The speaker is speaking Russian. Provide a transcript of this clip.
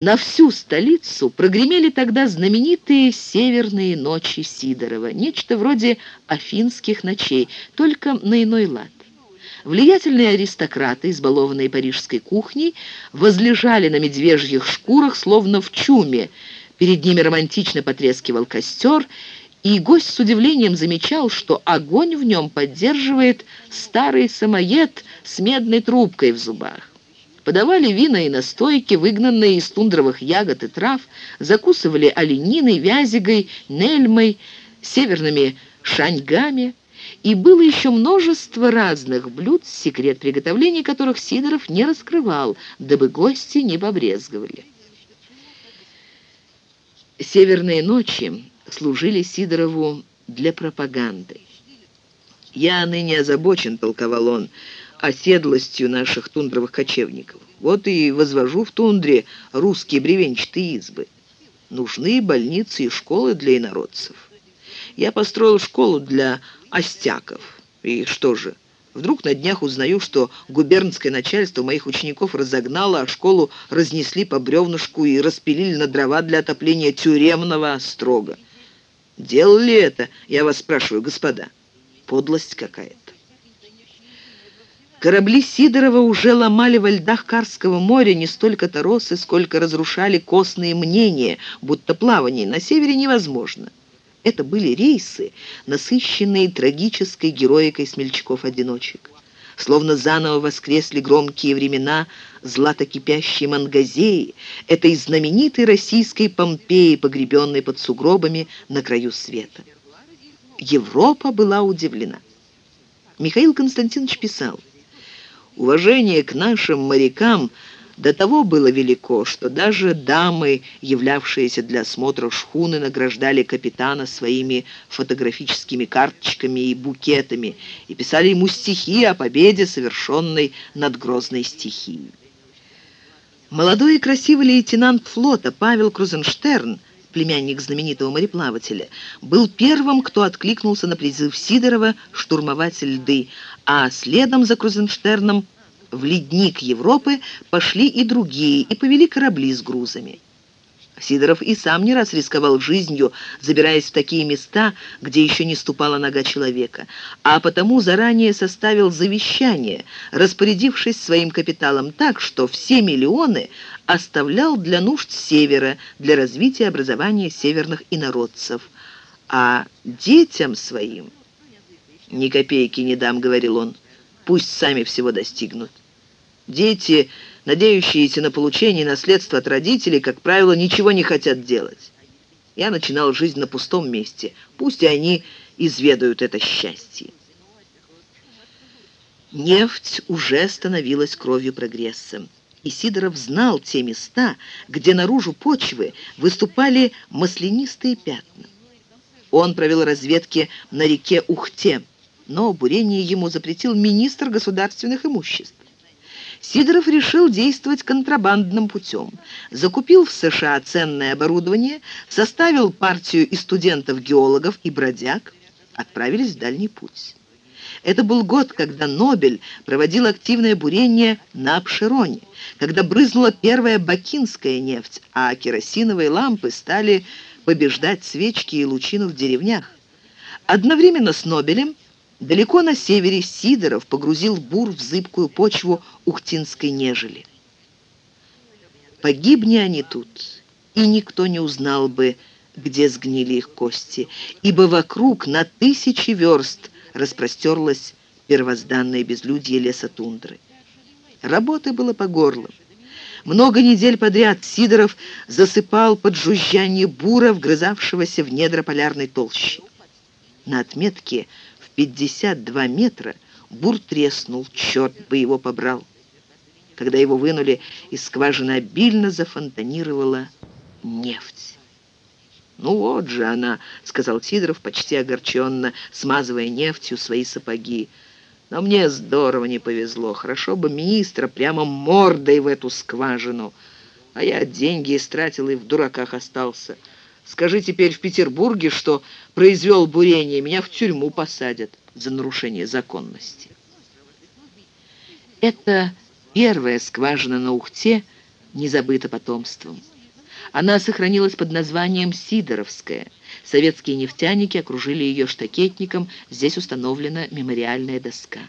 На всю столицу прогремели тогда знаменитые «Северные ночи» Сидорова, нечто вроде афинских ночей, только на иной лад. Влиятельные аристократы, избалованные парижской кухней, возлежали на медвежьих шкурах, словно в чуме. Перед ними романтично потрескивал костер, и гость с удивлением замечал, что огонь в нем поддерживает старый самоед с медной трубкой в зубах. Подавали вина и настойки, выгнанные из тундровых ягод и трав, закусывали олениной, вязигой, нельмой, северными шаньгами. И было еще множество разных блюд, секрет приготовления которых Сидоров не раскрывал, дабы гости не побрезговали. Северные ночи служили Сидорову для пропаганды. «Я ныне озабочен», — толковал он, — «оседлостью наших тундровых кочевников. Вот и возвожу в тундре русские бревенчатые избы. Нужны больницы и школы для инородцев. Я построил школу для остяков. И что же?» Вдруг на днях узнаю, что губернское начальство моих учеников разогнало, а школу разнесли по бревнышку и распилили на дрова для отопления тюремного острога. Делали это, я вас спрашиваю, господа? Подлость какая-то. Корабли Сидорова уже ломали во льдах Карского моря не столько торосы, сколько разрушали костные мнения, будто плавание на севере невозможно. Это были рейсы, насыщенные трагической героикой смельчаков-одиночек. Словно заново воскресли громкие времена златокипящей Мангазеи, этой знаменитой российской Помпеи, погребенной под сугробами на краю света. Европа была удивлена. Михаил Константинович писал, «Уважение к нашим морякам – до того было велико, что даже дамы, являвшиеся для осмотра шхуны, награждали капитана своими фотографическими карточками и букетами и писали ему стихи о победе, совершенной над грозной стихией. Молодой и красивый лейтенант флота Павел Крузенштерн, племянник знаменитого мореплавателя, был первым, кто откликнулся на призыв Сидорова штурмовать льды, а следом за Крузенштерном – в ледник Европы пошли и другие, и повели корабли с грузами. Сидоров и сам не раз рисковал жизнью, забираясь в такие места, где еще не ступала нога человека, а потому заранее составил завещание, распорядившись своим капиталом так, что все миллионы оставлял для нужд Севера, для развития образования северных инородцев. А детям своим... «Ни копейки не дам», — говорил он, — «пусть сами всего достигнут». Дети, надеющиеся на получение наследства от родителей, как правило, ничего не хотят делать. Я начинал жизнь на пустом месте. Пусть и они изведают это счастье. Нефть уже становилась кровью прогресса. И Сидоров знал те места, где наружу почвы выступали маслянистые пятна. Он провел разведки на реке Ухте, но бурение ему запретил министр государственных имуществ. Сидоров решил действовать контрабандным путем. Закупил в США ценное оборудование, составил партию из студентов-геологов и бродяг, отправились в дальний путь. Это был год, когда Нобель проводил активное бурение на Апшероне, когда брызнула первая бакинская нефть, а керосиновые лампы стали побеждать свечки и лучину в деревнях. Одновременно с Нобелем Далеко на севере Сидоров погрузил бур в зыбкую почву ухтинской нежели. Погибни они тут, и никто не узнал бы, где сгнили их кости, ибо вокруг на тысячи верст распростерлось первозданное безлюдье леса тундры. Работы было по горло. Много недель подряд Сидоров засыпал под жужжание бура, вгрызавшегося в недра полярной толщи. На отметке 52 метра, бур треснул, черт бы его побрал. Когда его вынули, из скважины обильно зафонтанировала нефть. «Ну вот же она», — сказал Сидоров почти огорченно, смазывая нефтью свои сапоги. «Но мне здорово не повезло. Хорошо бы министра прямо мордой в эту скважину. А я деньги истратил и в дураках остался». Скажи теперь в Петербурге, что произвел бурение, меня в тюрьму посадят за нарушение законности. Это первая скважина на Ухте не забыта потомством. Она сохранилась под названием «Сидоровская». Советские нефтяники окружили ее штакетником, здесь установлена мемориальная доска.